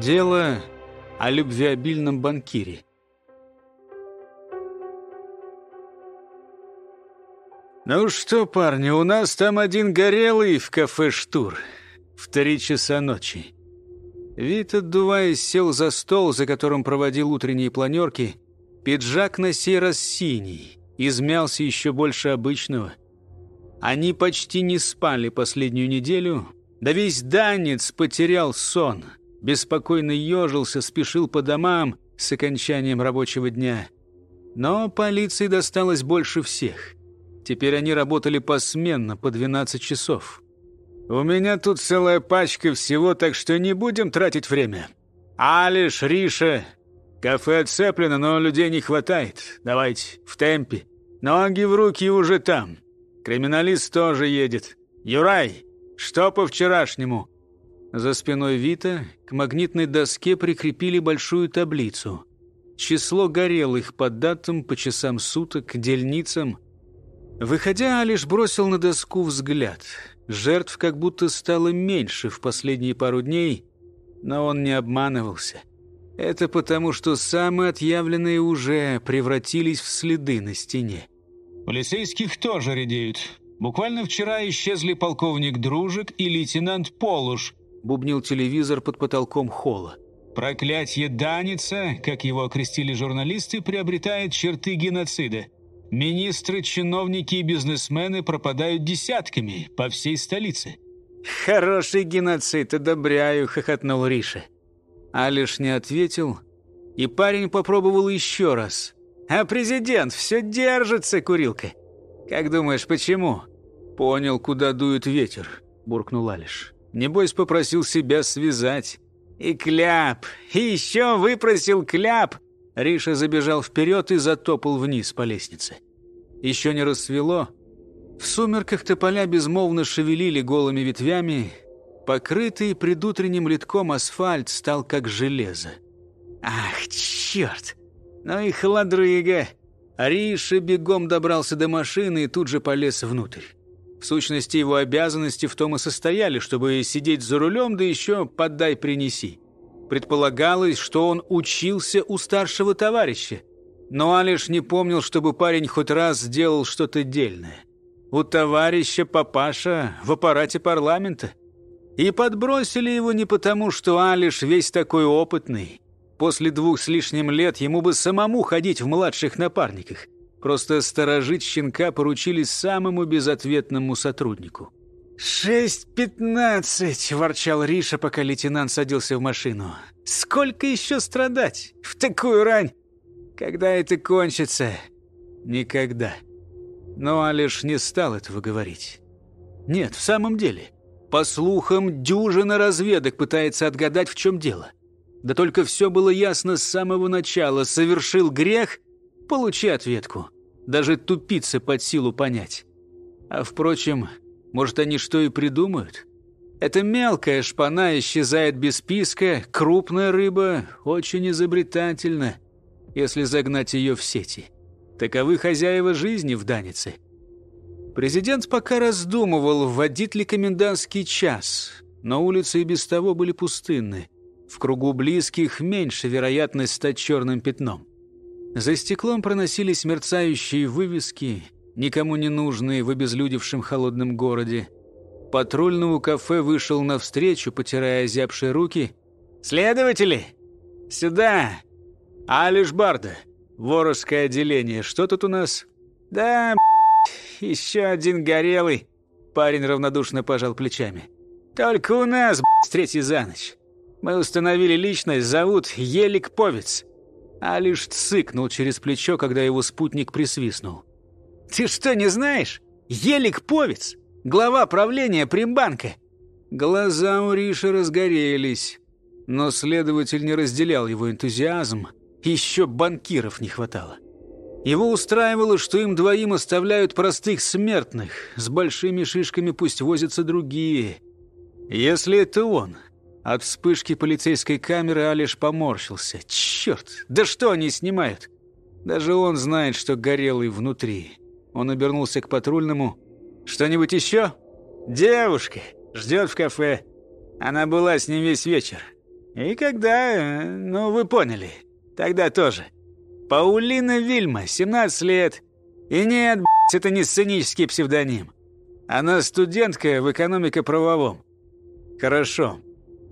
Дело о любвеобильном банкире. «Ну что, парни, у нас там один горелый в кафе «Штур» в три часа ночи». Вит, отдуваясь, сел за стол, за которым проводил утренние планерки. Пиджак на сей раз синий, измялся еще больше обычного. Они почти не спали последнюю неделю, да весь данец потерял сон. Беспокойно ежился, спешил по домам с окончанием рабочего дня. Но полиции досталось больше всех. Теперь они работали посменно, по 12 часов. «У меня тут целая пачка всего, так что не будем тратить время. Алиш, Риша, кафе отцеплено, но людей не хватает. Давайте, в темпе. Ноги в руки уже там. Криминалист тоже едет. Юрай, что по вчерашнему?» За спиной Вита к магнитной доске прикрепили большую таблицу. Число горелых по датам, по часам суток, дельницам. Выходя, Алиш бросил на доску взгляд — Жертв как будто стало меньше в последние пару дней, но он не обманывался. Это потому, что самые отъявленные уже превратились в следы на стене. Полицейских тоже редеют. Буквально вчера исчезли полковник Дружик и лейтенант Полуш, бубнил телевизор под потолком холла. Проклятье Даница, как его окрестили журналисты, приобретает черты геноцида – Министры, чиновники и бизнесмены пропадают десятками по всей столице. «Хороший геноцид, одобряю», — хохотнул Риша. Алиш не ответил, и парень попробовал еще раз. «А президент все держится, курилка. Как думаешь, почему?» «Понял, куда дует ветер», — буркнул Алиш. «Небось, попросил себя связать». «И кляп! И еще выпросил кляп!» Риша забежал вперед и затопал вниз по лестнице. Еще не рассвело. В сумерках тополя безмолвно шевелили голыми ветвями. Покрытый предутренним литком асфальт стал как железо. «Ах, черт! Ну и холодрыга!» Риша бегом добрался до машины и тут же полез внутрь. В сущности, его обязанности в том и состояли, чтобы сидеть за рулем, да еще «поддай-принеси». Предполагалось, что он учился у старшего товарища. Но Алиш не помнил, чтобы парень хоть раз сделал что-то дельное. У товарища папаша в аппарате парламента. И подбросили его не потому, что Алиш весь такой опытный. После двух с лишним лет ему бы самому ходить в младших напарниках. Просто сторожить щенка поручили самому безответному сотруднику. «Шесть пятнадцать!» – ворчал Риша, пока лейтенант садился в машину. «Сколько еще страдать? В такую рань! Когда это кончится?» «Никогда». Но Алиш не стал этого говорить. «Нет, в самом деле. По слухам, дюжина разведок пытается отгадать, в чем дело. Да только все было ясно с самого начала. Совершил грех – получи ответку. Даже тупице под силу понять. А впрочем, может, они что и придумают? Это мелкая шпана исчезает без списка, крупная рыба очень изобретательна, если загнать ее в сети. Таковы хозяева жизни в Данице. Президент пока раздумывал, вводить ли комендантский час, но улицы и без того были пустынны. В кругу близких меньше вероятность стать черным пятном. За стеклом проносились мерцающие вывески – никому не нужные в обезлюдевшем холодном городе. Патрульному кафе вышел навстречу, потирая зябшие руки. «Следователи! Сюда! Алиш Барда, Воровское отделение. Что тут у нас?» «Да, еще один горелый!» Парень равнодушно пожал плечами. «Только у нас, с третий за ночь. Мы установили личность, зовут Елик Повец». А лишь цыкнул через плечо, когда его спутник присвистнул. Ты что, не знаешь? Елик Повец, глава правления Примбанка. Глаза у Риши разгорелись, но следователь не разделял его энтузиазм. Еще банкиров не хватало. Его устраивало, что им двоим оставляют простых смертных. С большими шишками пусть возятся другие. Если это он... От вспышки полицейской камеры Алиш поморщился. «Черт! Да что они снимают?» Даже он знает, что горелый внутри. Он обернулся к патрульному. «Что-нибудь еще?» «Девушка! Ждет в кафе. Она была с ним весь вечер. И когда... Ну, вы поняли. Тогда тоже. Паулина Вильма, 17 лет. И нет, б***ь, это не сценический псевдоним. Она студентка в экономико-правовом. Хорошо.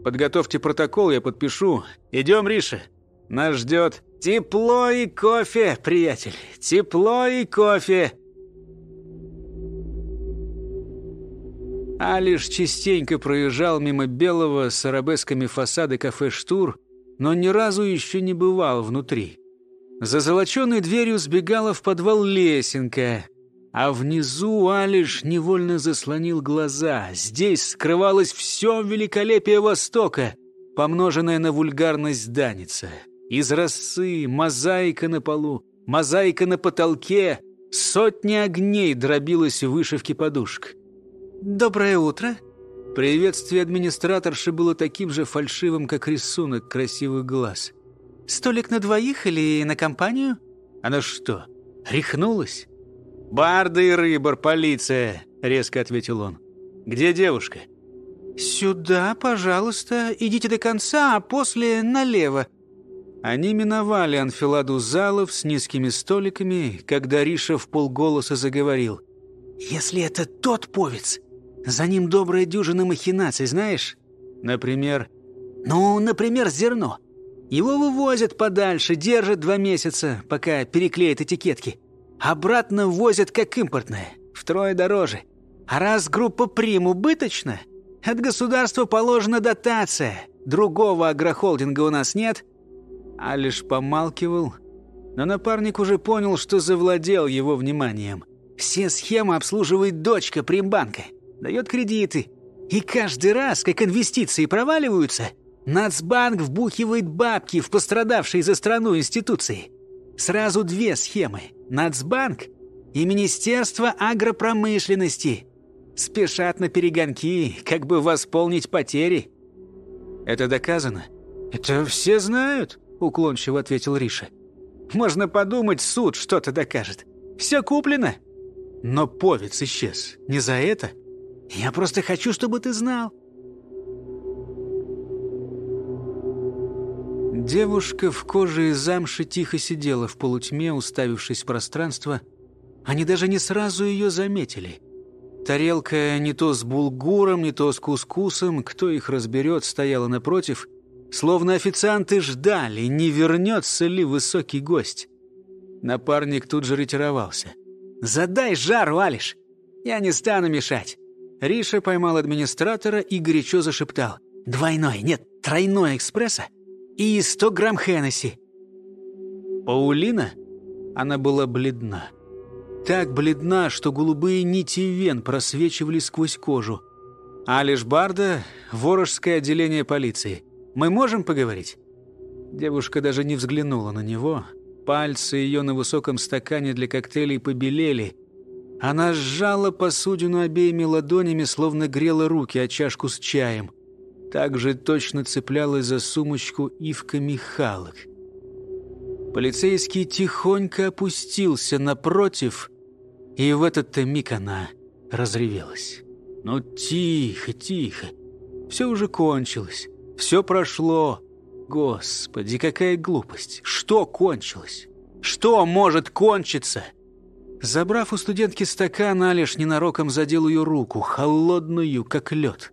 Подготовьте протокол, я подпишу. Идем, Риша. Нас ждет тепло и кофе, приятель. Тепло и кофе. А лишь частенько проезжал мимо белого с арабесками фасада кафе «Штур», но ни разу еще не бывал внутри. За золоченой дверью сбегала в подвал лесенка, а внизу Алиш невольно заслонил глаза. Здесь скрывалось все великолепие Востока, помноженное на вульгарность Даница. Из росы, мозаика на полу, мозаика на потолке, сотни огней дробилась в вышивке подушек. «Доброе утро!» Приветствие администраторши было таким же фальшивым, как рисунок красивых глаз. «Столик на двоих или на компанию?» «Она что, рехнулась?» «Барда и рыбор, полиция!» — резко ответил он. «Где девушка?» «Сюда, пожалуйста. Идите до конца, а после налево». Они миновали анфиладу залов с низкими столиками, когда Риша в полголоса заговорил. «Если это тот повец, за ним добрая дюжина махинаций, знаешь? Например... Ну, например, зерно. Его вывозят подальше, держат два месяца, пока переклеят этикетки. Обратно возят как импортное, втрое дороже. А раз группа «Прим» убыточна, от государства положена дотация. Другого агрохолдинга у нас нет. А помалкивал. Но напарник уже понял, что завладел его вниманием. Все схемы обслуживает дочка Примбанка. Дает кредиты. И каждый раз, как инвестиции проваливаются, Нацбанк вбухивает бабки в пострадавшие за страну институции. Сразу две схемы. Нацбанк и Министерство агропромышленности. Спешат на перегонки, как бы восполнить потери. Это доказано? Это все знают, уклончиво ответил Риша. Можно подумать, суд что-то докажет. Все куплено. Но повец исчез. Не за это? Я просто хочу, чтобы ты знал. Девушка в коже и замши тихо сидела в полутьме, уставившись в пространство. Они даже не сразу ее заметили. Тарелка не то с булгуром, не то с кускусом, кто их разберет, стояла напротив. Словно официанты ждали, не вернется ли высокий гость. Напарник тут же ретировался. «Задай жару, Алиш! Я не стану мешать!» Риша поймал администратора и горячо зашептал. «Двойной, нет, тройной экспресса и 100 грамм Хеннесси». Паулина? Она была бледна. Так бледна, что голубые нити вен просвечивали сквозь кожу. Алиш Барда, Ворожское отделение полиции. Мы можем поговорить?» Девушка даже не взглянула на него. Пальцы ее на высоком стакане для коктейлей побелели. Она сжала посудину обеими ладонями, словно грела руки о чашку с чаем также точно цеплялась за сумочку Ивка Михалок. Полицейский тихонько опустился напротив, и в этот миг она разревелась. «Ну, тихо, тихо. Все уже кончилось. Все прошло. Господи, какая глупость. Что кончилось? Что может кончиться?» Забрав у студентки стакан, Алиш ненароком задел ее руку, холодную, как лед.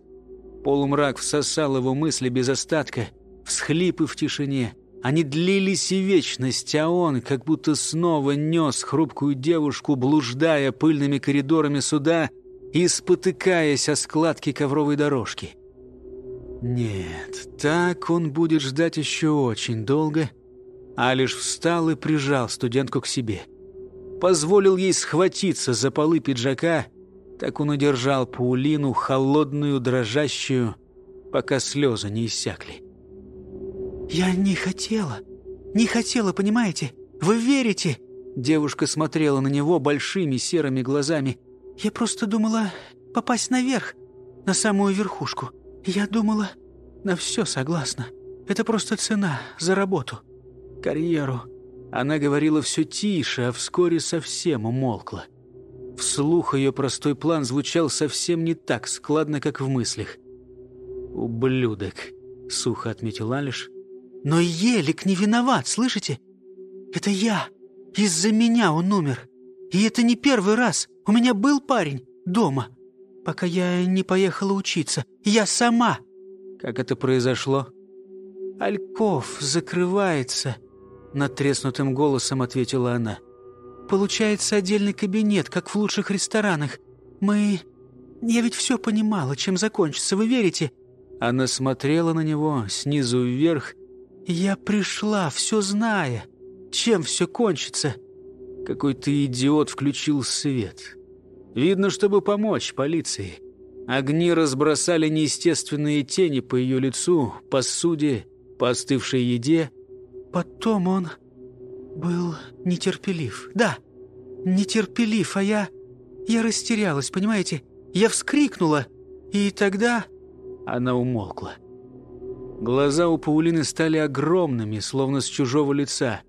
Полумрак всосал его мысли без остатка, всхлипы в тишине. Они длились и вечность, а он как будто снова нес хрупкую девушку, блуждая пыльными коридорами суда и спотыкаясь о складки ковровой дорожки. Нет, так он будет ждать еще очень долго, а лишь встал и прижал студентку к себе. позволил ей схватиться за полы пиджака, так он удержал Паулину, холодную, дрожащую, пока слезы не иссякли. «Я не хотела, не хотела, понимаете? Вы верите?» Девушка смотрела на него большими серыми глазами. «Я просто думала попасть наверх, на самую верхушку. Я думала, на все согласна. Это просто цена за работу, карьеру». Она говорила все тише, а вскоре совсем умолкла. Вслух ее простой план звучал совсем не так складно, как в мыслях. «Ублюдок», — сухо отметил Алиш. «Но Елик не виноват, слышите? Это я. Из-за меня он умер. И это не первый раз. У меня был парень дома, пока я не поехала учиться. Я сама». «Как это произошло?» «Альков закрывается», — натреснутым голосом ответила она. «Получается отдельный кабинет, как в лучших ресторанах. Мы... Я ведь все понимала, чем закончится, вы верите?» Она смотрела на него снизу вверх. «Я пришла, все зная. Чем все кончится?» Какой-то идиот включил свет. Видно, чтобы помочь полиции. Огни разбросали неестественные тени по ее лицу, посуде, по остывшей еде. Потом он был нетерпелив. Да, нетерпелив, а я... Я растерялась, понимаете? Я вскрикнула, и тогда... Она умолкла. Глаза у Паулины стали огромными, словно с чужого лица.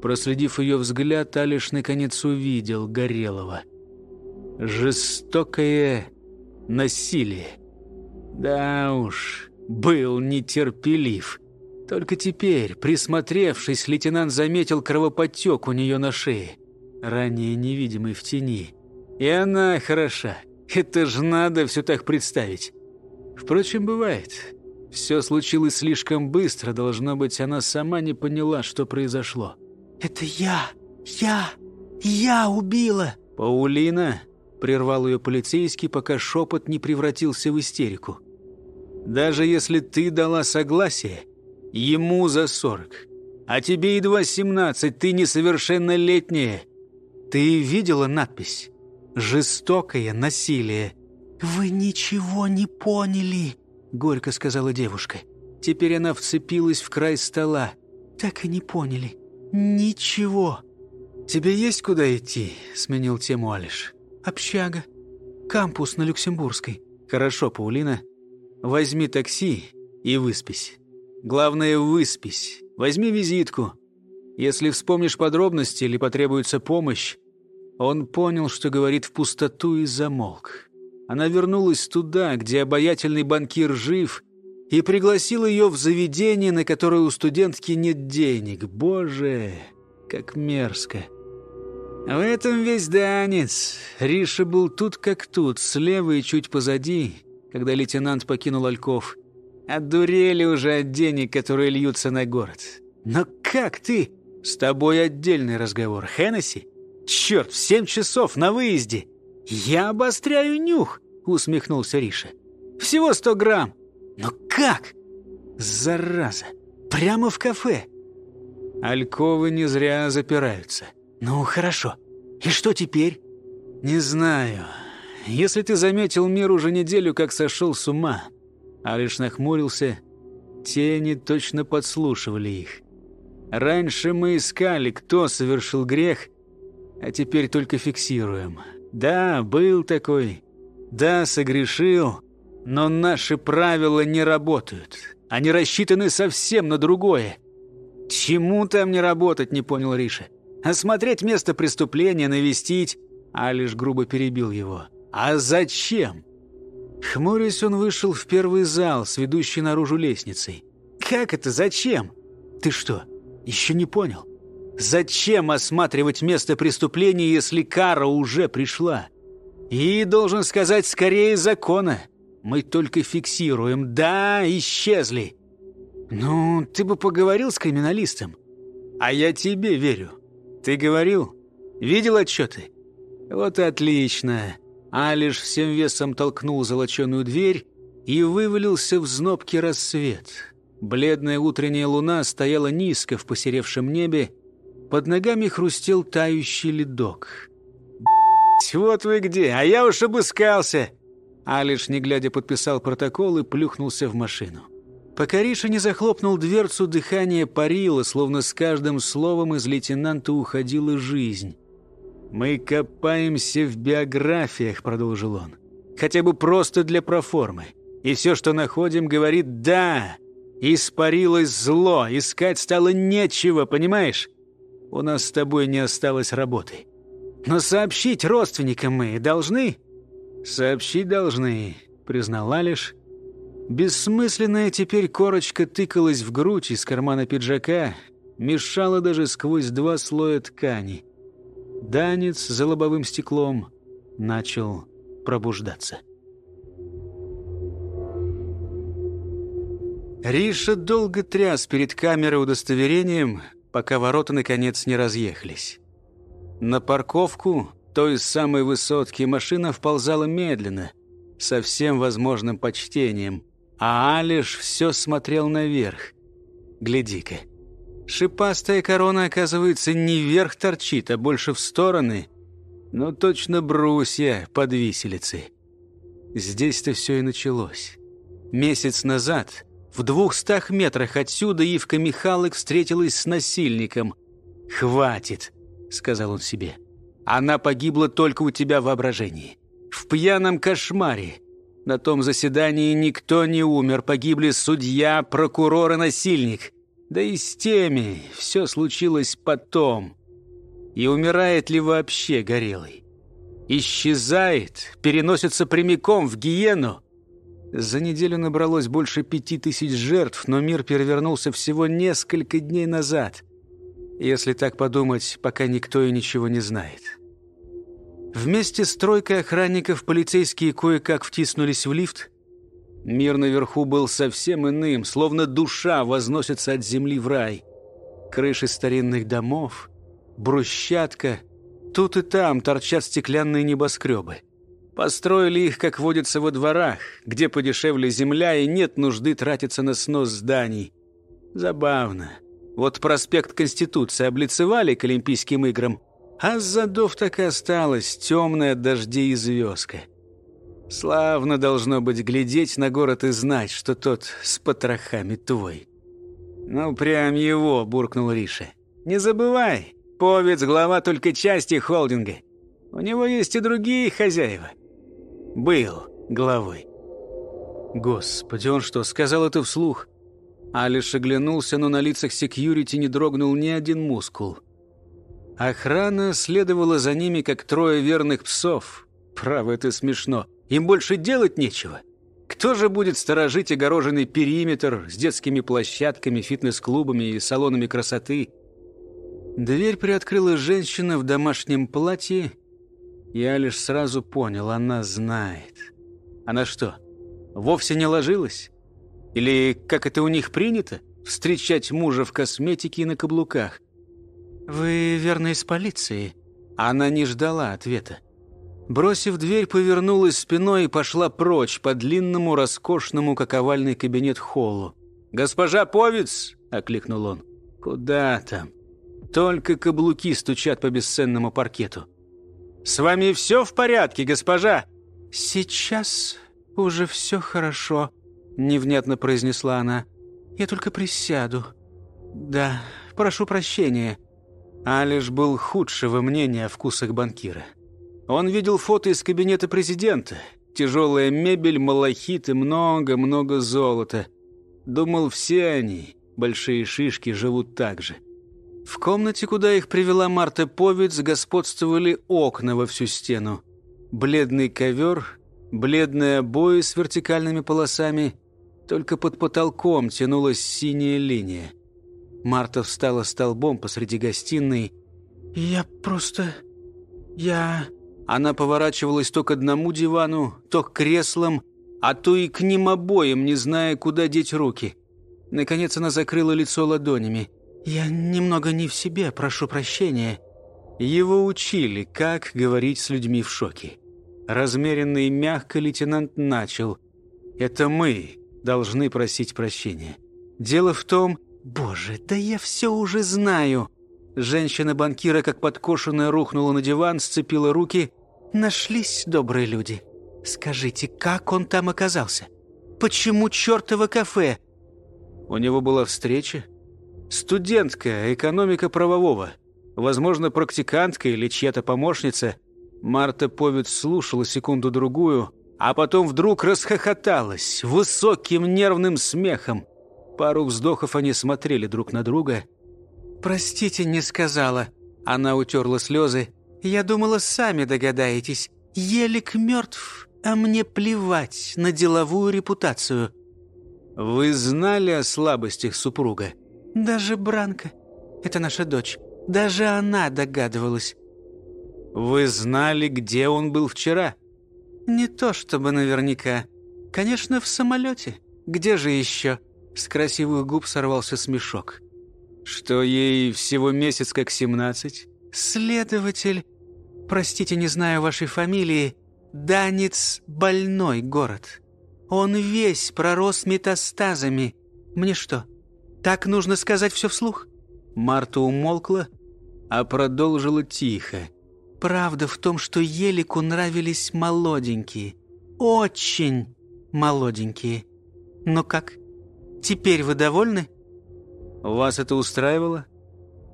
Проследив ее взгляд, Алиш наконец увидел Горелого. Жестокое насилие. Да уж, был нетерпелив. Только теперь, присмотревшись, лейтенант заметил кровоподтек у нее на шее, ранее невидимый в тени. И она хороша. Это ж надо все так представить. Впрочем, бывает. Все случилось слишком быстро, должно быть, она сама не поняла, что произошло. «Это я! Я! Я убила!» «Паулина!» — прервал ее полицейский, пока шепот не превратился в истерику. «Даже если ты дала согласие, Ему за сорок. А тебе едва семнадцать, ты несовершеннолетняя. Ты видела надпись? «Жестокое насилие». «Вы ничего не поняли», — горько сказала девушка. Теперь она вцепилась в край стола. «Так и не поняли. Ничего». «Тебе есть куда идти?» — сменил тему Алиш. «Общага. Кампус на Люксембургской». «Хорошо, Паулина. Возьми такси и выспись». Главное, выспись. Возьми визитку. Если вспомнишь подробности или потребуется помощь...» Он понял, что говорит в пустоту и замолк. Она вернулась туда, где обаятельный банкир жив, и пригласил ее в заведение, на которое у студентки нет денег. Боже, как мерзко. В этом весь данец. Риша был тут как тут, слева и чуть позади, когда лейтенант покинул Альков. Одурели уже от денег, которые льются на город. Но как ты? С тобой отдельный разговор. Хеннесси? Черт, в семь часов на выезде. Я обостряю нюх, усмехнулся Риша. Всего сто грамм. Но как? Зараза. Прямо в кафе. Альковы не зря запираются. Ну, хорошо. И что теперь? Не знаю. Если ты заметил мир уже неделю, как сошел с ума, а лишь нахмурился. Тени точно подслушивали их. Раньше мы искали, кто совершил грех, а теперь только фиксируем. Да, был такой. Да, согрешил. Но наши правила не работают. Они рассчитаны совсем на другое. Чему там не работать, не понял Риша. Осмотреть место преступления, навестить. А лишь грубо перебил его. А зачем? Хмурясь, он вышел в первый зал с ведущей наружу лестницей. «Как это? Зачем? Ты что, еще не понял? Зачем осматривать место преступления, если кара уже пришла? И, должен сказать, скорее закона. Мы только фиксируем. Да, исчезли. Ну, ты бы поговорил с криминалистом. А я тебе верю. Ты говорил? Видел отчеты? Вот отлично. Алиш всем весом толкнул золоченую дверь и вывалился в знобкий рассвет. Бледная утренняя луна стояла низко в посеревшем небе. Под ногами хрустел тающий ледок. «Вот вы где, а я уж обыскался!» Алиш, не глядя, подписал протокол и плюхнулся в машину. Пока Риша не захлопнул дверцу, дыхание парило, словно с каждым словом из лейтенанта уходила жизнь. «Мы копаемся в биографиях», — продолжил он. «Хотя бы просто для проформы. И все, что находим, говорит «да». Испарилось зло, искать стало нечего, понимаешь? У нас с тобой не осталось работы. Но сообщить родственникам мы должны?» «Сообщить должны», — признал Алиш. Бессмысленная теперь корочка тыкалась в грудь из кармана пиджака, мешала даже сквозь два слоя ткани. Данец за лобовым стеклом начал пробуждаться. Риша долго тряс перед камерой удостоверением, пока ворота наконец не разъехались. На парковку той самой высотки машина вползала медленно, со всем возможным почтением, а Алиш все смотрел наверх. Гляди-ка, шипастая корона, оказывается, не вверх торчит, а больше в стороны. Ну, точно брусья под виселицей. Здесь-то все и началось. Месяц назад в двухстах метрах отсюда Ивка Михалык встретилась с насильником. «Хватит», — сказал он себе. «Она погибла только у тебя в воображении. В пьяном кошмаре. На том заседании никто не умер. Погибли судья, прокурор и насильник. Да и с теми все случилось потом. И умирает ли вообще Горелый? Исчезает, переносится прямиком в гиену. За неделю набралось больше пяти тысяч жертв, но мир перевернулся всего несколько дней назад. Если так подумать, пока никто и ничего не знает. Вместе с тройкой охранников полицейские кое-как втиснулись в лифт. Мир наверху был совсем иным, словно душа возносится от земли в рай. Крыши старинных домов, брусчатка, тут и там торчат стеклянные небоскребы. Построили их, как водится, во дворах, где подешевле земля и нет нужды тратиться на снос зданий. Забавно. Вот проспект Конституции облицевали к Олимпийским играм, а с задов так и осталась темная дожди и звездка. Славно должно быть глядеть на город и знать, что тот с потрохами твой. «Ну, прям его», — буркнул Риша. «Не забывай, Повец — глава только части холдинга. У него есть и другие хозяева был главой. Господи, он что, сказал это вслух? Алиш оглянулся, но на лицах секьюрити не дрогнул ни один мускул. Охрана следовала за ними, как трое верных псов. Право, это смешно. Им больше делать нечего. Кто же будет сторожить огороженный периметр с детскими площадками, фитнес-клубами и салонами красоты? Дверь приоткрыла женщина в домашнем платье я лишь сразу понял, она знает. Она что, вовсе не ложилась? Или, как это у них принято, встречать мужа в косметике и на каблуках? «Вы, верно, из полиции?» Она не ждала ответа. Бросив дверь, повернулась спиной и пошла прочь по длинному, роскошному, как овальный кабинет, холлу. «Госпожа Повец!» — окликнул он. «Куда там?» Только каблуки стучат по бесценному паркету. «С вами все в порядке, госпожа?» «Сейчас уже все хорошо», — невнятно произнесла она. «Я только присяду». «Да, прошу прощения». Алиш был худшего мнения о вкусах банкира. Он видел фото из кабинета президента. Тяжелая мебель, малахит и много-много золота. Думал, все они, большие шишки, живут так же. В комнате, куда их привела Марта Повиц, господствовали окна во всю стену. Бледный ковер, бледные обои с вертикальными полосами. Только под потолком тянулась синяя линия. Марта встала столбом посреди гостиной. «Я просто... я...» Она поворачивалась то к одному дивану, то к креслам, а то и к ним обоим, не зная, куда деть руки. Наконец она закрыла лицо ладонями. «Я немного не в себе, прошу прощения». Его учили, как говорить с людьми в шоке. Размеренно и мягко лейтенант начал. «Это мы должны просить прощения. Дело в том...» «Боже, да я все уже знаю!» Женщина-банкира, как подкошенная, рухнула на диван, сцепила руки. «Нашлись добрые люди. Скажите, как он там оказался? Почему чертово кафе?» У него была встреча. Студентка, экономика правового. Возможно, практикантка или чья-то помощница. Марта Повид слушала секунду-другую, а потом вдруг расхохоталась высоким нервным смехом. Пару вздохов они смотрели друг на друга. «Простите, не сказала». Она утерла слезы. «Я думала, сами догадаетесь. Елик мертв, а мне плевать на деловую репутацию». «Вы знали о слабостях супруга?» «Даже Бранка. Это наша дочь. Даже она догадывалась». «Вы знали, где он был вчера?» «Не то чтобы наверняка. Конечно, в самолете. Где же еще?» С красивых губ сорвался смешок. «Что ей всего месяц как семнадцать?» «Следователь, простите, не знаю вашей фамилии, Данец — больной город. Он весь пророс метастазами. Мне что, так нужно сказать все вслух?» Марта умолкла, а продолжила тихо. «Правда в том, что Елику нравились молоденькие. Очень молоденькие. Ну как, теперь вы довольны?» «Вас это устраивало?»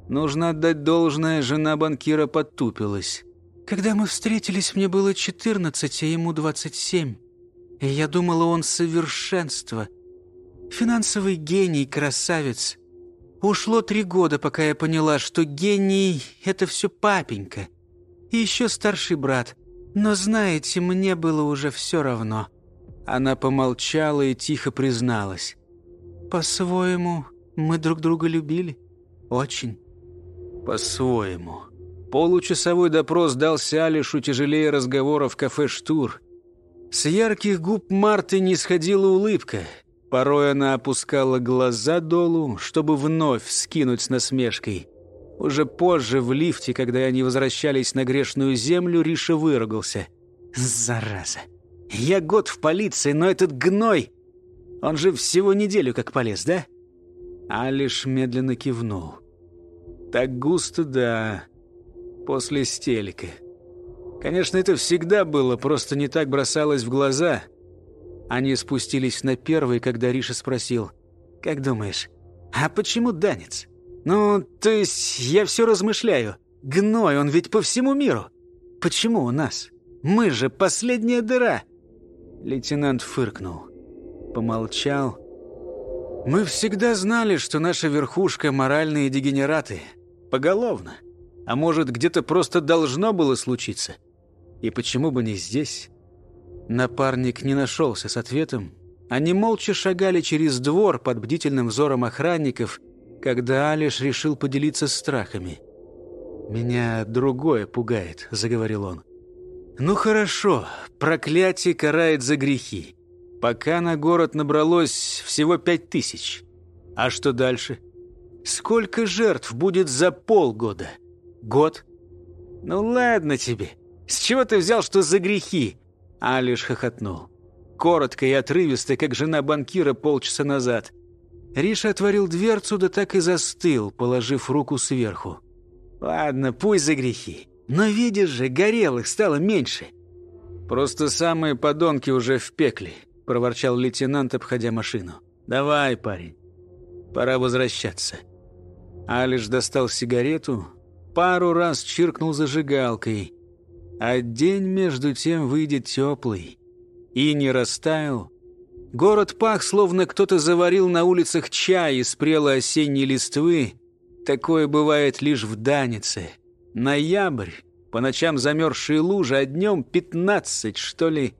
Нужно отдать должное, жена банкира подтупилась. «Когда мы встретились, мне было 14, а ему 27. И я думала, он совершенство. Финансовый гений, красавец. Ушло три года, пока я поняла, что гений — это все папенька. И еще старший брат. Но знаете, мне было уже все равно». Она помолчала и тихо призналась. «По-своему, мы друг друга любили. Очень». «По-своему». Получасовой допрос дался Алишу тяжелее разговора в кафе «Штур». С ярких губ Марты не сходила улыбка. Порой она опускала глаза долу, чтобы вновь скинуть с насмешкой. Уже позже, в лифте, когда они возвращались на грешную землю, Риша выругался. «Зараза! Я год в полиции, но этот гной! Он же всего неделю как полез, да?» Алиш медленно кивнул. «Так густо, да. После стелика. Конечно, это всегда было, просто не так бросалось в глаза. Они спустились на первый, когда Риша спросил, «Как думаешь, а почему Данец?» «Ну, то есть я все размышляю. Гной, он ведь по всему миру. Почему у нас? Мы же последняя дыра!» Лейтенант фыркнул, помолчал. «Мы всегда знали, что наша верхушка — моральные дегенераты. Поголовно. А может, где-то просто должно было случиться?» И почему бы не здесь? Напарник не нашелся с ответом. Они молча шагали через двор под бдительным взором охранников, когда Алиш решил поделиться страхами. «Меня другое пугает», — заговорил он. «Ну хорошо, проклятие карает за грехи. Пока на город набралось всего пять тысяч. А что дальше? Сколько жертв будет за полгода? Год? Ну ладно тебе». «С чего ты взял, что за грехи?» Алиш хохотнул. Коротко и отрывисто, как жена банкира полчаса назад. Риша отворил дверцу, да так и застыл, положив руку сверху. «Ладно, пусть за грехи. Но видишь же, горелых стало меньше». «Просто самые подонки уже в пекле», — проворчал лейтенант, обходя машину. «Давай, парень, пора возвращаться». Алиш достал сигарету, пару раз чиркнул зажигалкой — а день между тем выйдет теплый. И не растаял. Город пах, словно кто-то заварил на улицах чай из прелой осенней листвы. Такое бывает лишь в Данице. Ноябрь, по ночам замерзшие лужи, а днем пятнадцать, что ли.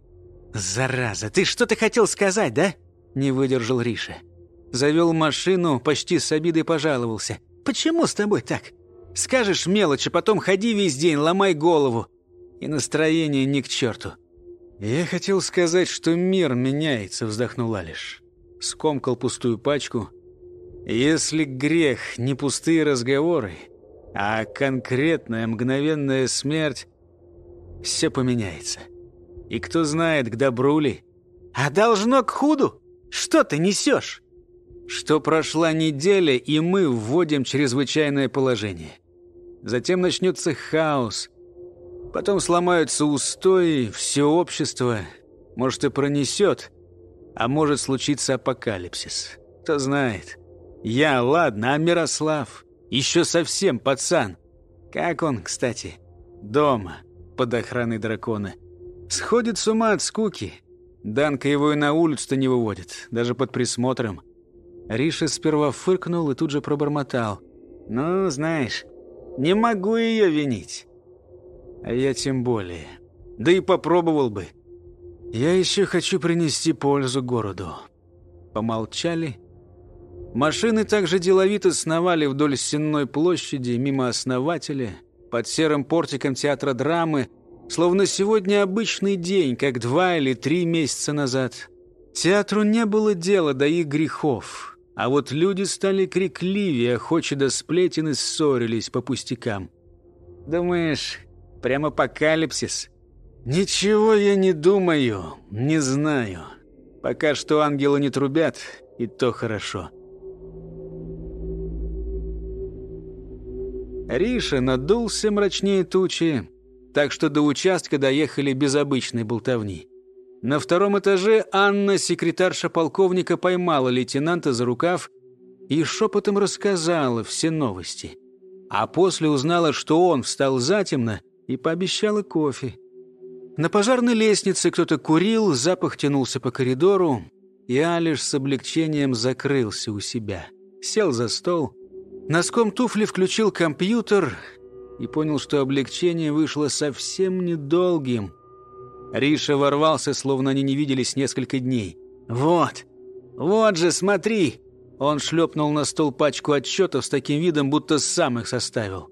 «Зараза, ты что-то хотел сказать, да?» Не выдержал Риша. Завел машину, почти с обидой пожаловался. «Почему с тобой так? Скажешь мелочь, а потом ходи весь день, ломай голову и настроение ни к черту. «Я хотел сказать, что мир меняется», — вздохнул Алиш. Скомкал пустую пачку. «Если грех не пустые разговоры, а конкретная мгновенная смерть, все поменяется. И кто знает, к добру ли. А должно к худу? Что ты несешь?» Что прошла неделя, и мы вводим чрезвычайное положение. Затем начнется хаос. Потом сломаются устои, все общество. Может, и пронесет, а может случиться апокалипсис. Кто знает. Я, ладно, а Мирослав? Еще совсем пацан. Как он, кстати? Дома, под охраной дракона. Сходит с ума от скуки. Данка его и на улицу-то не выводит, даже под присмотром. Риша сперва фыркнул и тут же пробормотал. «Ну, знаешь, не могу ее винить». А я тем более. Да и попробовал бы. Я еще хочу принести пользу городу. Помолчали. Машины также деловито сновали вдоль Сенной площади, мимо основателя, под серым портиком театра драмы, словно сегодня обычный день, как два или три месяца назад. Театру не было дела до их грехов, а вот люди стали крикливее, охочи до сплетен и ссорились по пустякам. Думаешь, прям апокалипсис? Ничего я не думаю, не знаю. Пока что ангелы не трубят, и то хорошо. Риша надулся мрачнее тучи, так что до участка доехали без обычной болтовни. На втором этаже Анна, секретарша полковника, поймала лейтенанта за рукав и шепотом рассказала все новости. А после узнала, что он встал затемно и пообещала кофе. На пожарной лестнице кто-то курил, запах тянулся по коридору, и Алиш с облегчением закрылся у себя. Сел за стол, носком туфли включил компьютер и понял, что облегчение вышло совсем недолгим. Риша ворвался, словно они не виделись несколько дней. «Вот, вот же, смотри!» Он шлепнул на стол пачку отчетов с таким видом, будто сам их составил.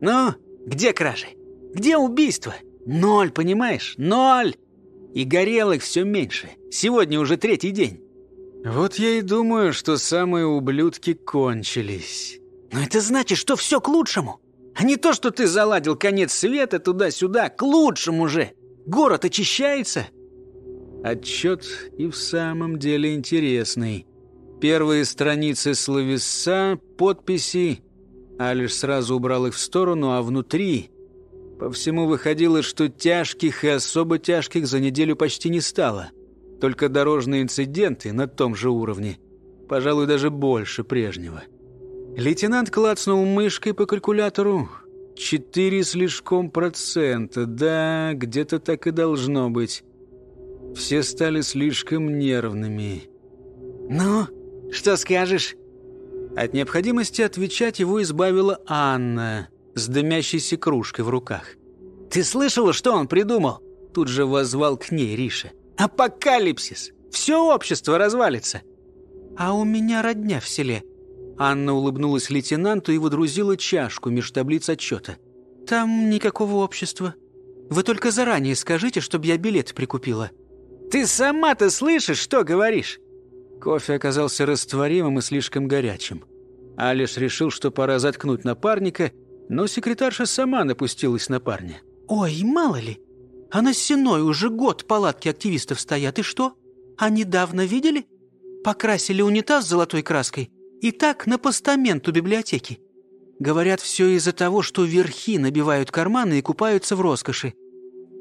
«Ну, где кражи? Где убийство? Ноль, понимаешь? Ноль! И горелых все меньше. Сегодня уже третий день». «Вот я и думаю, что самые ублюдки кончились». «Но это значит, что все к лучшему. А не то, что ты заладил конец света туда-сюда, к лучшему же. Город очищается». Отчет и в самом деле интересный. Первые страницы словеса, подписи. Алиш сразу убрал их в сторону, а внутри... По всему выходило, что тяжких и особо тяжких за неделю почти не стало. Только дорожные инциденты на том же уровне. Пожалуй, даже больше прежнего. Лейтенант клацнул мышкой по калькулятору. Четыре слишком процента. Да, где-то так и должно быть. Все стали слишком нервными. «Ну, что скажешь?» От необходимости отвечать его избавила Анна с дымящейся кружкой в руках. «Ты слышала, что он придумал?» Тут же воззвал к ней Риша. «Апокалипсис! Все общество развалится!» «А у меня родня в селе», Анна улыбнулась лейтенанту и водрузила чашку меж таблиц отчета. «Там никакого общества. Вы только заранее скажите, чтобы я билет прикупила». «Ты сама-то слышишь, что говоришь?» Кофе оказался растворимым и слишком горячим. Алиш решил, что пора заткнуть напарника, но секретарша сама напустилась на парня. «Ой, мало ли. А на Сеной уже год палатки активистов стоят. И что? А недавно видели? Покрасили унитаз золотой краской, и так на постамент у библиотеки. Говорят, все из-за того, что верхи набивают карманы и купаются в роскоши.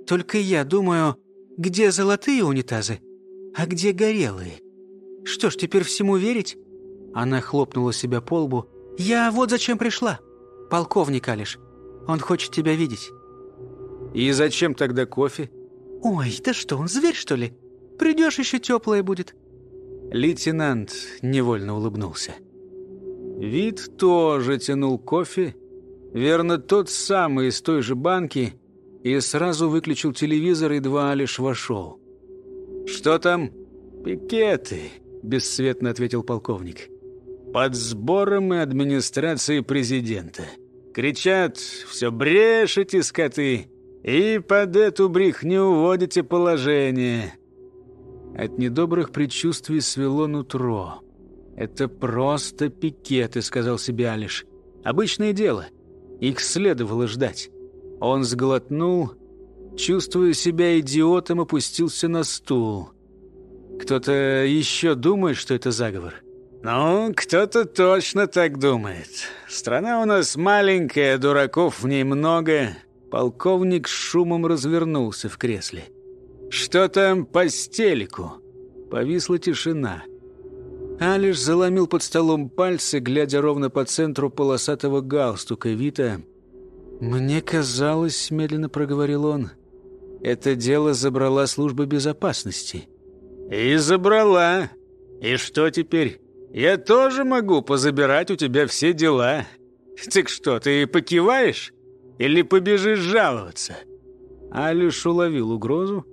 Только я думаю, где золотые унитазы, а где горелые? Что ж, теперь всему верить?» Она хлопнула себя по лбу. «Я вот зачем пришла. Полковник Алиш. Он хочет тебя видеть». «И зачем тогда кофе?» «Ой, да что, он зверь, что ли? Придешь, еще теплое будет». Лейтенант невольно улыбнулся. Вид тоже тянул кофе, верно, тот самый из той же банки, и сразу выключил телевизор, едва лишь вошел. «Что там?» «Пикеты», — бесцветно ответил полковник. «Под сбором и администрацией президента. Кричат, все брешете, скоты, и под эту брехню вводите положение». От недобрых предчувствий свело нутро. «Это просто пикеты», — сказал себе Алиш. «Обычное дело. Их следовало ждать». Он сглотнул, чувствуя себя идиотом, опустился на стул. «Кто-то еще думает, что это заговор?» «Ну, кто-то точно так думает. Страна у нас маленькая, дураков в ней много». Полковник с шумом развернулся в кресле. «Что там по стелику?» Повисла тишина. Алиш заломил под столом пальцы, глядя ровно по центру полосатого галстука Вита. «Мне казалось», — медленно проговорил он, — «это дело забрала служба безопасности». «И забрала. И что теперь? Я тоже могу позабирать у тебя все дела. Так что, ты покиваешь? Или побежишь жаловаться?» Алиш уловил угрозу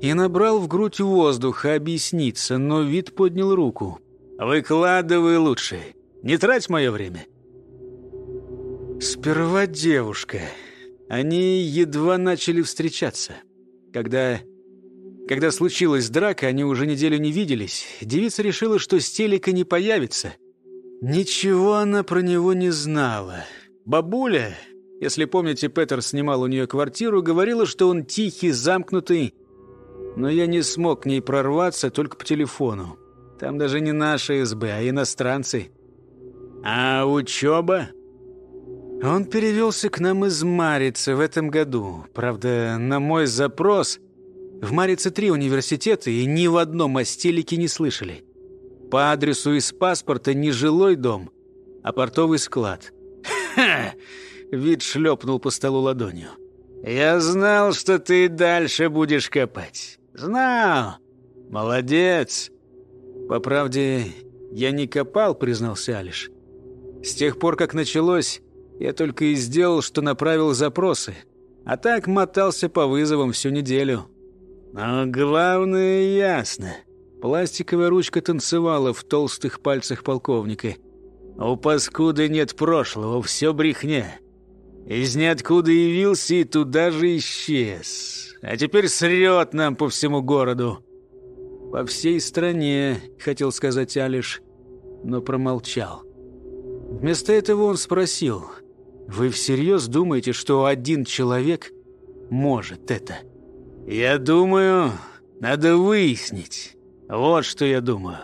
и набрал в грудь воздуха объясниться, но вид поднял руку. «Выкладывай лучше. Не трать мое время». Сперва девушка. Они едва начали встречаться. Когда когда случилась драка, они уже неделю не виделись. Девица решила, что Стелика не появится. Ничего она про него не знала. Бабуля, если помните, Петер снимал у нее квартиру, говорила, что он тихий, замкнутый. Но я не смог к ней прорваться только по телефону. Там даже не наши СБ, а иностранцы. А учеба? Он перевелся к нам из Марицы в этом году. Правда, на мой запрос в Марице три университета, и ни в одном о стелике не слышали. По адресу из паспорта не жилой дом, а портовый склад. «Ха!» — вид шлепнул по столу ладонью. «Я знал, что ты дальше будешь копать. Знал. Молодец!» «По правде, я не копал», — признался Алиш. «С тех пор, как началось, я только и сделал, что направил запросы. А так мотался по вызовам всю неделю». Но главное ясно. Пластиковая ручка танцевала в толстых пальцах полковника. У паскуды нет прошлого, все брехня. Из ниоткуда явился и туда же исчез. А теперь срет нам по всему городу. По всей стране, хотел сказать Алиш, но промолчал. Вместо этого он спросил, «Вы всерьез думаете, что один человек может это?» «Я думаю, надо выяснить. Вот что я думаю».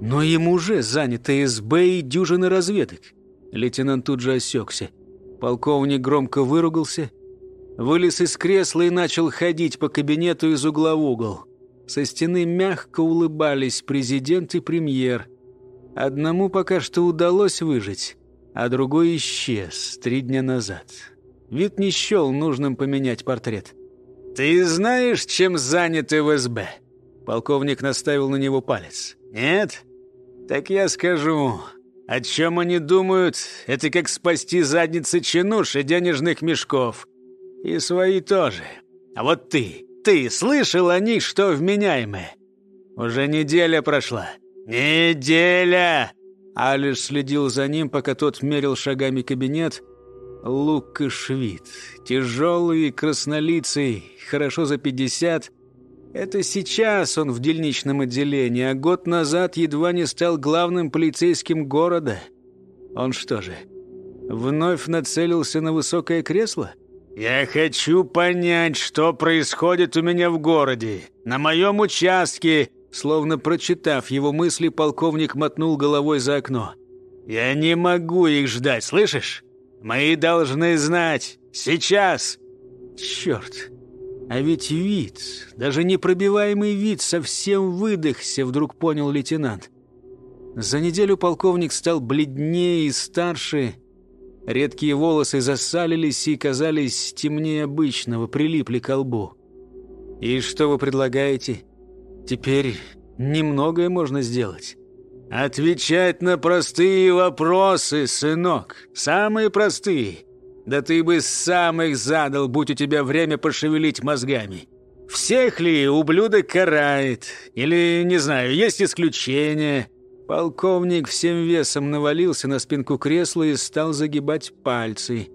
«Но им уже заняты СБ и дюжины разведок». Лейтенант тут же осекся. Полковник громко выругался, вылез из кресла и начал ходить по кабинету из угла в угол. Со стены мягко улыбались президент и премьер. Одному пока что удалось выжить, а другой исчез три дня назад. Вид не счел нужным поменять портрет. «Ты знаешь, чем заняты в СБ?» Полковник наставил на него палец. «Нет? Так я скажу. О чем они думают, это как спасти задницы чинуш и денежных мешков. И свои тоже. А вот ты, ты слышал о них, что вменяемые? Уже неделя прошла. Неделя!» Алиш следил за ним, пока тот мерил шагами кабинет. Лукашвит, тяжелый, краснолицый, хорошо за пятьдесят. Это сейчас он в дельничном отделении, а год назад едва не стал главным полицейским города. Он что же, вновь нацелился на высокое кресло? «Я хочу понять, что происходит у меня в городе, на моем участке», Словно прочитав его мысли, полковник мотнул головой за окно. «Я не могу их ждать, слышишь? Мы должны знать. Сейчас!» «Черт! А ведь вид, даже непробиваемый вид, совсем выдохся», вдруг понял лейтенант. За неделю полковник стал бледнее и старше. Редкие волосы засалились и казались темнее обычного, прилипли к лбу. «И что вы предлагаете? Теперь немногое можно сделать». «Отвечать на простые вопросы, сынок. Самые простые. Да ты бы сам их задал, будь у тебя время пошевелить мозгами. Всех ли ублюдок карает? Или, не знаю, есть исключения?» Полковник всем весом навалился на спинку кресла и стал загибать пальцы.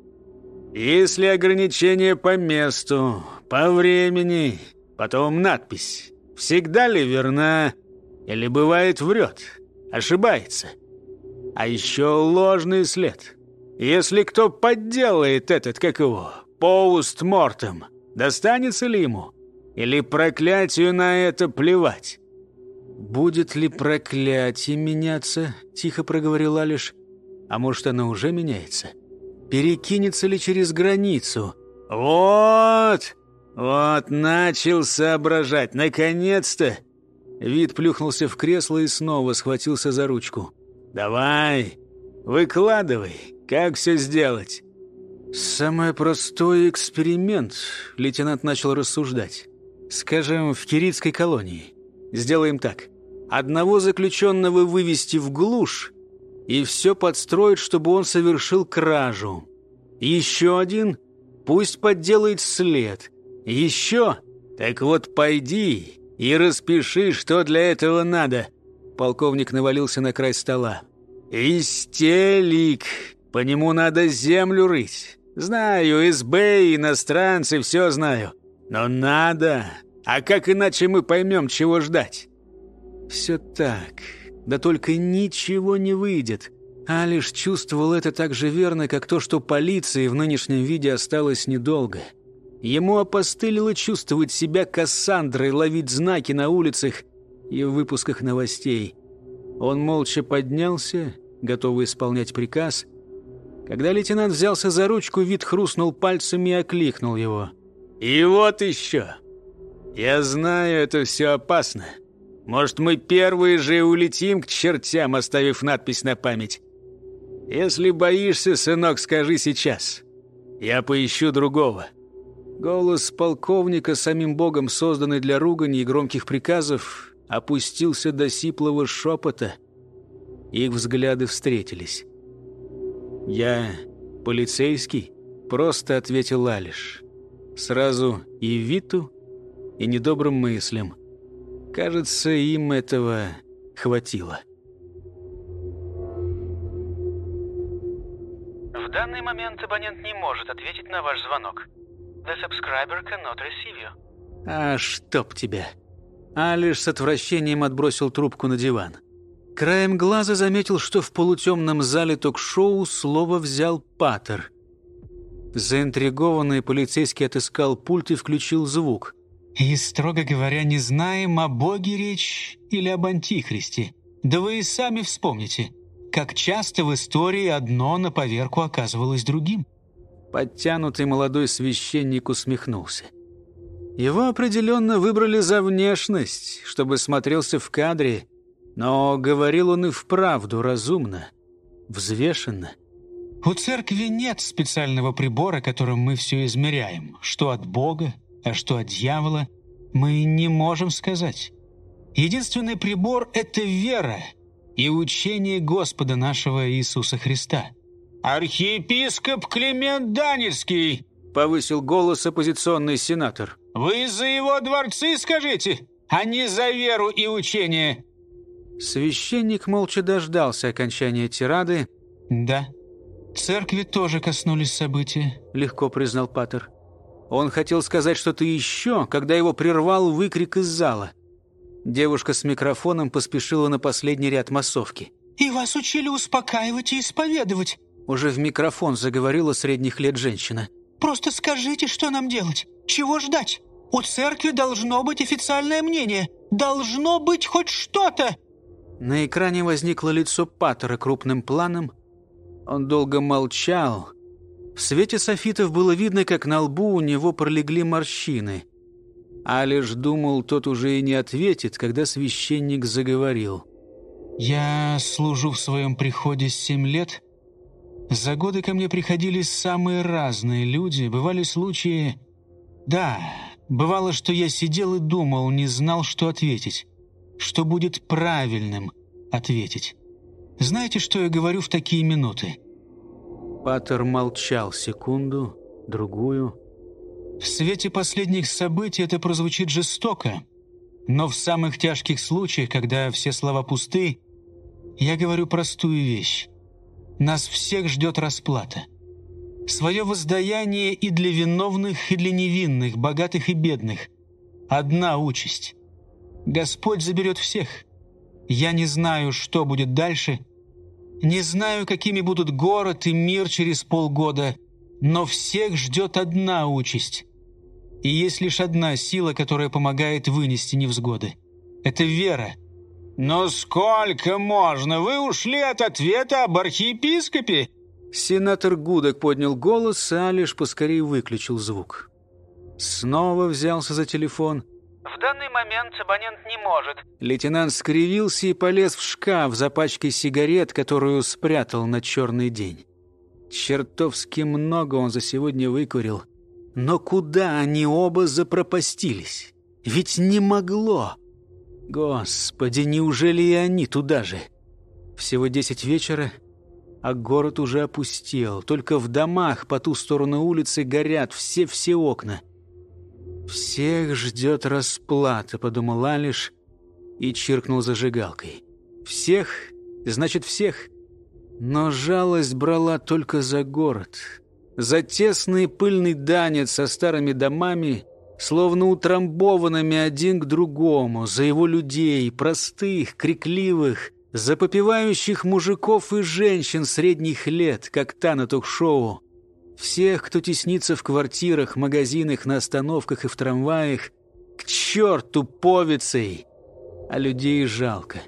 «Если ограничения по месту, по времени, потом надпись. Всегда ли верна или бывает врет?» ошибается. А еще ложный след. Если кто подделает этот, как его, поуст-мортем, достанется ли ему? Или проклятию на это плевать? «Будет ли проклятие меняться?» — тихо проговорил Алиш. «А может, оно уже меняется? Перекинется ли через границу?» «Вот! Вот начал соображать! Наконец-то!» Вид плюхнулся в кресло и снова схватился за ручку. «Давай, выкладывай, как все сделать?» «Самый простой эксперимент», — лейтенант начал рассуждать. «Скажем, в Киритской колонии. Сделаем так. Одного заключенного вывести в глушь и все подстроить, чтобы он совершил кражу. Еще один пусть подделает след. Еще? Так вот пойди и распиши, что для этого надо». Полковник навалился на край стола. «Истелик. По нему надо землю рыть. Знаю, СБ, иностранцы, все знаю. Но надо. А как иначе мы поймем, чего ждать?» «Все так. Да только ничего не выйдет». Алиш чувствовал это так же верно, как то, что полиции в нынешнем виде осталось недолго. Ему опостылило чувствовать себя Кассандрой, ловить знаки на улицах и в выпусках новостей. Он молча поднялся, готовый исполнять приказ. Когда лейтенант взялся за ручку, вид хрустнул пальцами и окликнул его. «И вот еще! Я знаю, это все опасно. Может, мы первые же улетим к чертям, оставив надпись на память. Если боишься, сынок, скажи сейчас. Я поищу другого». Голос полковника, самим богом созданный для ругани и громких приказов, опустился до сиплого шепота. Их взгляды встретились. «Я полицейский?» — просто ответил Алиш. Сразу и Виту, и недобрым мыслям. Кажется, им этого хватило. В данный момент абонент не может ответить на ваш звонок. The subscriber cannot receive you. А чтоб тебя. Алиш с отвращением отбросил трубку на диван. Краем глаза заметил, что в полутемном зале ток-шоу слово взял Паттер. Заинтригованный полицейский отыскал пульт и включил звук. «И, строго говоря, не знаем, о Боге речь или об Антихристе. Да вы и сами вспомните, как часто в истории одно на поверку оказывалось другим». Подтянутый молодой священник усмехнулся. Его определенно выбрали за внешность, чтобы смотрелся в кадре, но говорил он и вправду разумно, взвешенно. У церкви нет специального прибора, которым мы все измеряем. Что от Бога, а что от дьявола, мы не можем сказать. Единственный прибор — это вера и учение Господа нашего Иисуса Христа. «Архиепископ Климент Данильский!» — повысил голос оппозиционный сенатор. «Вы за его дворцы скажите, а не за веру и учение!» Священник молча дождался окончания тирады. «Да, церкви тоже коснулись события», — легко признал Паттер. Он хотел сказать что-то еще, когда его прервал выкрик из зала. Девушка с микрофоном поспешила на последний ряд массовки. «И вас учили успокаивать и исповедовать. Уже в микрофон заговорила средних лет женщина. «Просто скажите, что нам делать? Чего ждать? У церкви должно быть официальное мнение. Должно быть хоть что-то!» На экране возникло лицо Паттера крупным планом. Он долго молчал. В свете софитов было видно, как на лбу у него пролегли морщины. А лишь думал, тот уже и не ответит, когда священник заговорил. «Я служу в своем приходе семь лет за годы ко мне приходили самые разные люди, бывали случаи... Да, бывало, что я сидел и думал, не знал, что ответить. Что будет правильным ответить. Знаете, что я говорю в такие минуты? Паттер молчал секунду, другую. В свете последних событий это прозвучит жестоко, но в самых тяжких случаях, когда все слова пусты, я говорю простую вещь. Нас всех ждет расплата. Свое воздаяние и для виновных, и для невинных, богатых и бедных. Одна участь. Господь заберет всех. Я не знаю, что будет дальше. Не знаю, какими будут город и мир через полгода, но всех ждет одна участь. И есть лишь одна сила, которая помогает вынести невзгоды. Это вера. «Но сколько можно? Вы ушли от ответа об архиепископе?» Сенатор Гудок поднял голос, а лишь поскорее выключил звук. Снова взялся за телефон. В данный момент абонент не может. Лейтенант скривился и полез в шкаф за пачкой сигарет, которую спрятал на черный день. Чертовски много он за сегодня выкурил. Но куда они оба запропастились? Ведь не могло. Господи, неужели и они туда же? Всего десять вечера, а город уже опустел. Только в домах по ту сторону улицы горят все-все окна. «Всех ждет расплата», — подумал Алиш и чиркнул зажигалкой. «Всех? Значит, всех?» Но жалость брала только за город. За тесный пыльный данец со старыми домами словно утрамбованными один к другому, за его людей, простых, крикливых, за попивающих мужиков и женщин средних лет, как та на ток-шоу. Всех, кто теснится в квартирах, магазинах, на остановках и в трамваях, к черту повицей, а людей жалко.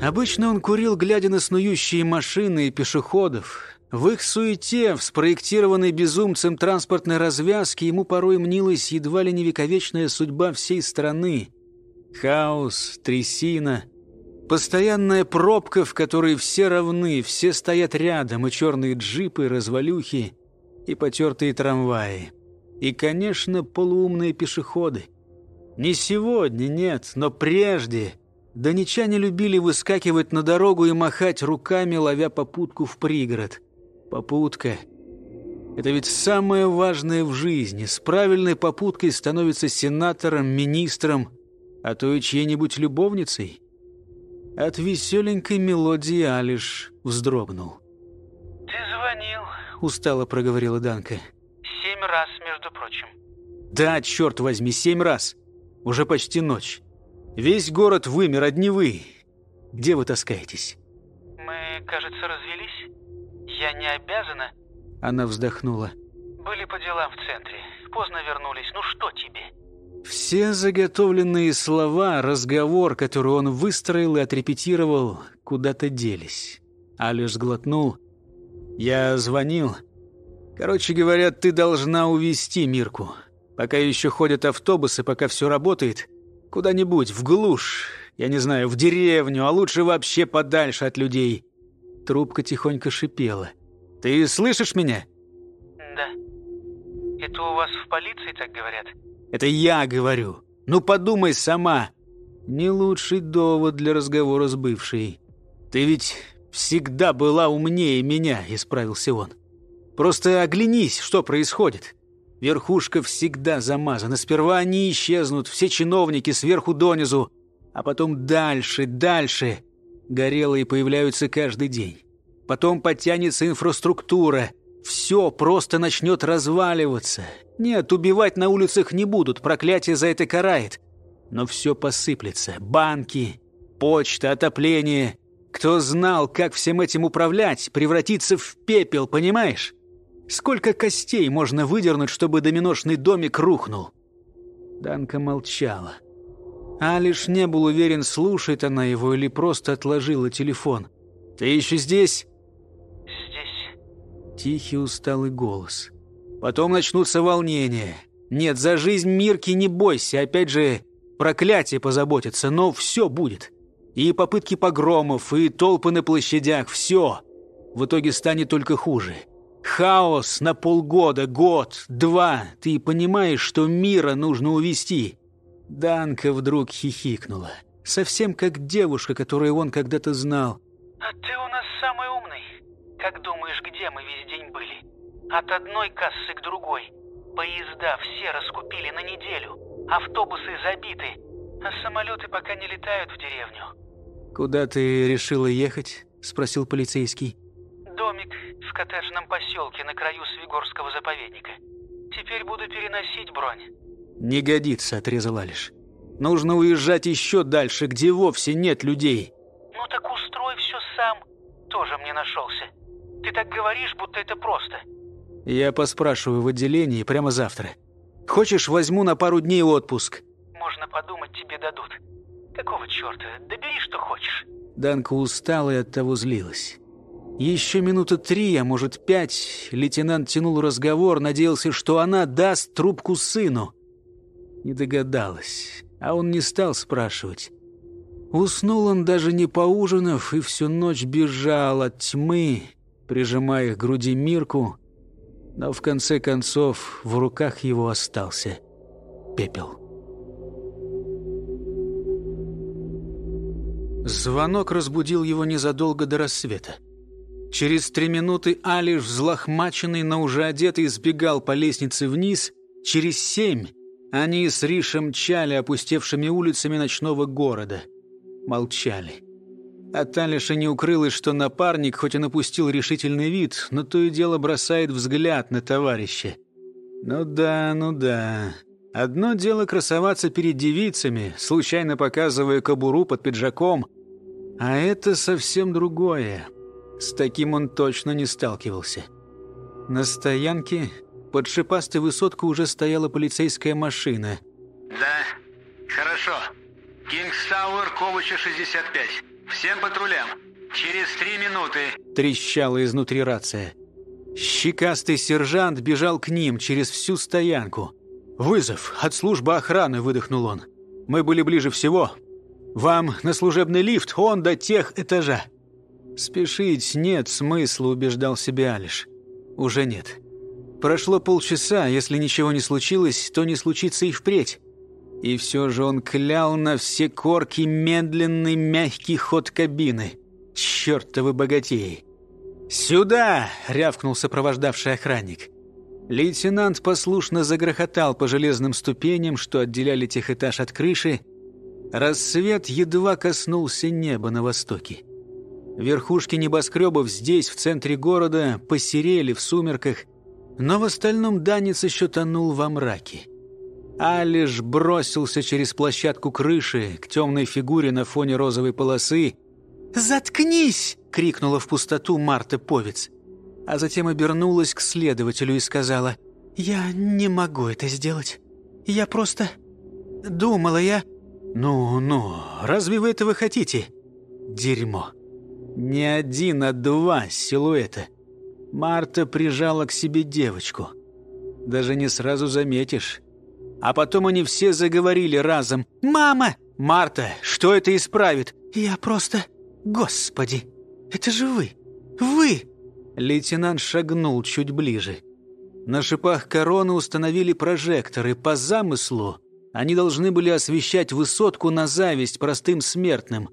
Обычно он курил, глядя на снующие машины и пешеходов, в их суете, в спроектированной безумцем транспортной развязке, ему порой мнилась едва ли не вековечная судьба всей страны. Хаос, трясина, постоянная пробка, в которой все равны, все стоят рядом, и черные джипы, развалюхи, и потертые трамваи. И, конечно, полуумные пешеходы. Не сегодня, нет, но прежде... Донечане любили выскакивать на дорогу и махать руками, ловя попутку в пригород – Попутка. Это ведь самое важное в жизни. С правильной попуткой становится сенатором, министром, а то и чьей-нибудь любовницей. От веселенькой мелодии Алиш вздрогнул. «Ты звонил», — устало проговорила Данка. «Семь раз, между прочим». «Да, черт возьми, семь раз. Уже почти ночь. Весь город вымер, одни вы. Где вы таскаетесь?» «Мы, кажется, развелись». «Я не обязана?» Она вздохнула. «Были по делам в центре. Поздно вернулись. Ну что тебе?» Все заготовленные слова, разговор, который он выстроил и отрепетировал, куда-то делись. Алиш сглотнул. «Я звонил. Короче говоря, ты должна увезти Мирку. Пока еще ходят автобусы, пока все работает. Куда-нибудь, в глушь, я не знаю, в деревню, а лучше вообще подальше от людей. Трубка тихонько шипела. «Ты слышишь меня?» «Да. Это у вас в полиции так говорят?» «Это я говорю. Ну подумай сама. Не лучший довод для разговора с бывшей. Ты ведь всегда была умнее меня», — исправился он. «Просто оглянись, что происходит». Верхушка всегда замазана. Сперва они исчезнут, все чиновники сверху донизу, а потом дальше, дальше. Горелые появляются каждый день. Потом подтянется инфраструктура. Все просто начнет разваливаться. Нет, убивать на улицах не будут, проклятие за это карает. Но все посыплется. Банки, почта, отопление. Кто знал, как всем этим управлять, превратиться в пепел, понимаешь? Сколько костей можно выдернуть, чтобы доминошный домик рухнул? Данка молчала. А лишь не был уверен, слушает она его или просто отложила телефон. «Ты еще здесь?» «Здесь». Тихий усталый голос. «Потом начнутся волнения. Нет, за жизнь Мирки не бойся. Опять же, проклятие позаботится, но все будет. И попытки погромов, и толпы на площадях, все. В итоге станет только хуже. Хаос на полгода, год, два. Ты понимаешь, что мира нужно увести. Данка вдруг хихикнула. Совсем как девушка, которую он когда-то знал. «А ты у нас самый умный. Как думаешь, где мы весь день были? От одной кассы к другой. Поезда все раскупили на неделю. Автобусы забиты. А самолеты пока не летают в деревню». «Куда ты решила ехать?» – спросил полицейский. «Домик в коттеджном поселке на краю Свигорского заповедника. Теперь буду переносить бронь». «Не годится», — отрезал Алиш. «Нужно уезжать еще дальше, где вовсе нет людей». «Ну так устрой все сам. Тоже мне нашелся. Ты так говоришь, будто это просто». «Я поспрашиваю в отделении прямо завтра. Хочешь, возьму на пару дней отпуск?» «Можно подумать, тебе дадут. Какого черта? Добери, что хочешь. Данка устала и оттого злилась. Еще минуты три, а может пять, лейтенант тянул разговор, надеялся, что она даст трубку сыну. Не догадалась, а он не стал спрашивать. Уснул он даже не поужинав и всю ночь бежал от тьмы, прижимая к груди Мирку, но в конце концов в руках его остался пепел. Звонок разбудил его незадолго до рассвета. Через три минуты Алиш, взлохмаченный, но уже одетый, сбегал по лестнице вниз. Через семь они с Ришем мчали опустевшими улицами ночного города. Молчали. От Алиша не укрылось, что напарник, хоть и напустил решительный вид, но то и дело бросает взгляд на товарища. «Ну да, ну да. Одно дело красоваться перед девицами, случайно показывая кобуру под пиджаком, а это совсем другое. С таким он точно не сталкивался. На стоянке под шипастой высоткой уже стояла полицейская машина. «Да, хорошо. Кингстауэр, Ковача, 65. Всем патрулям. Через три минуты». Трещала изнутри рация. Щекастый сержант бежал к ним через всю стоянку. «Вызов от службы охраны», — выдохнул он. «Мы были ближе всего. Вам на служебный лифт, он до тех этажа». «Спешить нет смысла», — убеждал себя Алиш. «Уже нет. Прошло полчаса, если ничего не случилось, то не случится и впредь». И все же он клял на все корки медленный мягкий ход кабины. «Чертовы богатеи!» «Сюда!» — рявкнул сопровождавший охранник. Лейтенант послушно загрохотал по железным ступеням, что отделяли техэтаж от крыши. Рассвет едва коснулся неба на востоке. Верхушки небоскребов здесь, в центре города, посерели в сумерках, но в остальном Данец еще тонул во мраке. Алиш бросился через площадку крыши к темной фигуре на фоне розовой полосы. «Заткнись!» — крикнула в пустоту Марта Повец а затем обернулась к следователю и сказала, «Я не могу это сделать. Я просто думала, я...» «Ну-ну, разве вы этого хотите?» «Дерьмо. Не один, а два силуэта». Марта прижала к себе девочку. Даже не сразу заметишь. А потом они все заговорили разом. «Мама!» «Марта, что это исправит?» «Я просто... Господи, это же вы! Вы!» Лейтенант шагнул чуть ближе. На шипах короны установили прожекторы. По замыслу они должны были освещать высотку на зависть простым смертным.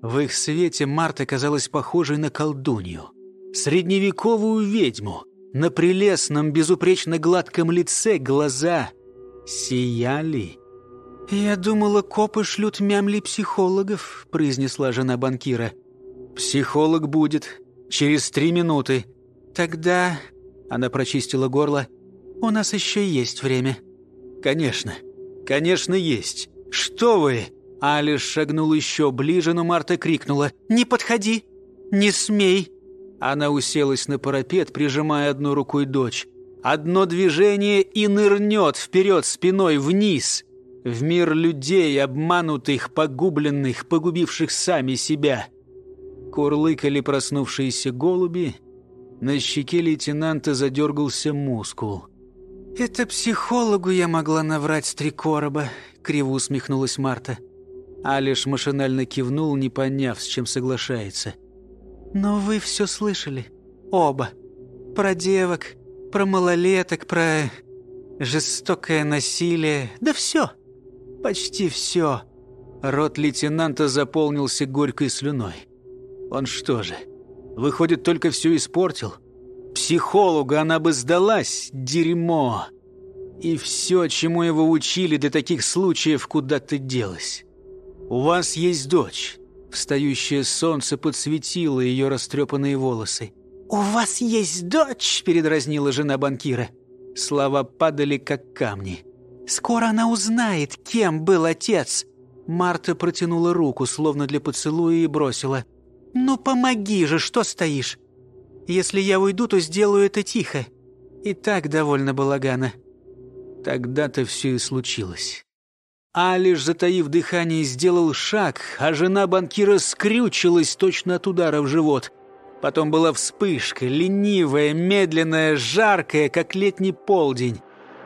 В их свете Марта казалась похожей на колдунью. Средневековую ведьму. На прелестном, безупречно гладком лице глаза сияли. «Я думала, копы шлют мямли психологов», — произнесла жена банкира. «Психолог будет. Через три минуты. Тогда...» Она прочистила горло. «У нас еще есть время». «Конечно. Конечно, есть. Что вы?» Алиш шагнул еще ближе, но Марта крикнула. «Не подходи! Не смей!» Она уселась на парапет, прижимая одной рукой дочь. Одно движение и нырнет вперед спиной вниз. В мир людей, обманутых, погубленных, погубивших сами себя. Курлыкали проснувшиеся голуби. На щеке лейтенанта задергался мускул. «Это психологу я могла наврать с три короба», — криво усмехнулась Марта. Алиш машинально кивнул, не поняв, с чем соглашается. «Но вы все слышали. Оба. Про девок, про малолеток, про жестокое насилие. Да все. Почти все». Рот лейтенанта заполнился горькой слюной. Он что же, выходит, только все испортил? Психологу она бы сдалась, дерьмо. И все, чему его учили до таких случаев, куда-то делось. У вас есть дочь. Встающее солнце подсветило ее растрепанные волосы. «У вас есть дочь?» – передразнила жена банкира. Слова падали, как камни. «Скоро она узнает, кем был отец!» Марта протянула руку, словно для поцелуя, и бросила. «Ну помоги же, что стоишь? Если я уйду, то сделаю это тихо. И так довольно балагана». Тогда-то все и случилось. А лишь затаив дыхание, сделал шаг, а жена банкира скрючилась точно от удара в живот. Потом была вспышка, ленивая, медленная, жаркая, как летний полдень.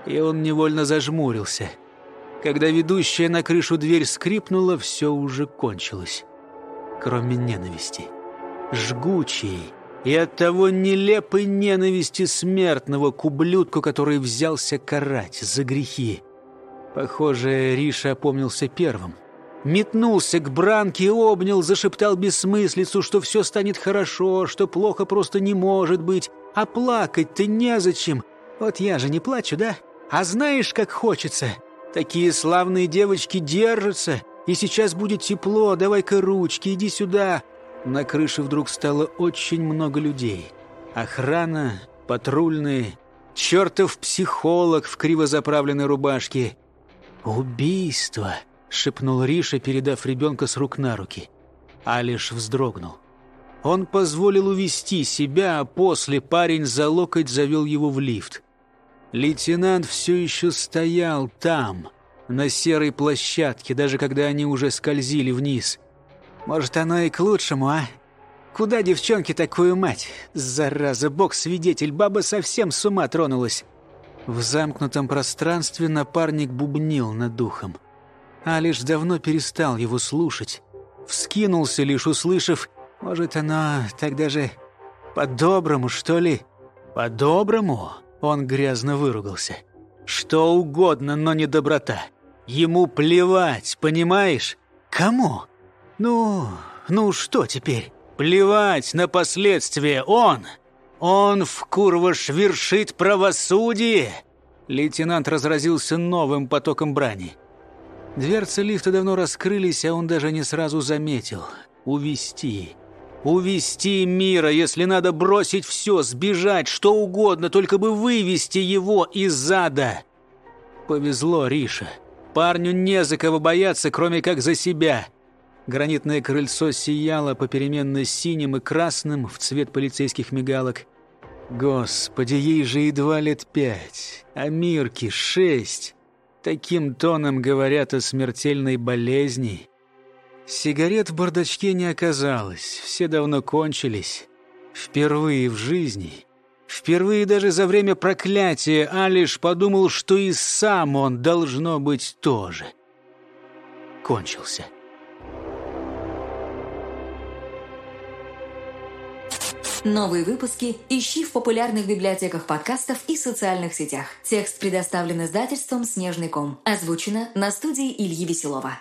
И он невольно зажмурился. Когда ведущая на крышу дверь скрипнула, все уже кончилось. Кроме ненависти. Жгучей и оттого нелепой ненависти смертного к ублюдку, который взялся карать за грехи. Похоже, Риша опомнился первым. Метнулся к Бранке, обнял, зашептал бессмыслицу, что все станет хорошо, что плохо просто не может быть. А плакать-то незачем. Вот я же не плачу, да? А знаешь, как хочется? Такие славные девочки держатся. И сейчас будет тепло, давай-ка ручки, иди сюда. На крыше вдруг стало очень много людей. Охрана, патрульные, чертов психолог в криво заправленной рубашке — «Убийство!» — шепнул Риша, передав ребенка с рук на руки. Алиш вздрогнул. Он позволил увести себя, а после парень за локоть завел его в лифт. Лейтенант все еще стоял там, на серой площадке, даже когда они уже скользили вниз. «Может, оно и к лучшему, а? Куда девчонке такую мать? Зараза, бог-свидетель, баба совсем с ума тронулась!» В замкнутом пространстве напарник бубнил над духом. А лишь давно перестал его слушать. Вскинулся, лишь услышав, «Может, оно так даже по-доброму, что ли?» «По-доброму?» — он грязно выругался. «Что угодно, но не доброта. Ему плевать, понимаешь? Кому? Ну, ну что теперь? Плевать на последствия он!» «Он в Курваш вершит правосудие!» Лейтенант разразился новым потоком брани. Дверцы лифта давно раскрылись, а он даже не сразу заметил. «Увести! Увести мира, если надо бросить все, сбежать, что угодно, только бы вывести его из ада!» Повезло Риша. Парню не за кого бояться, кроме как за себя. Гранитное крыльцо сияло попеременно синим и красным в цвет полицейских мигалок. Господи, ей же едва лет пять, а Мирке шесть. Таким тоном говорят о смертельной болезни. Сигарет в бардачке не оказалось, все давно кончились. Впервые в жизни, впервые даже за время проклятия Алиш подумал, что и сам он должно быть тоже. Кончился. Новые выпуски ищи в популярных библиотеках подкастов и социальных сетях. Текст предоставлен издательством «Снежный ком». Озвучено на студии Ильи Веселова.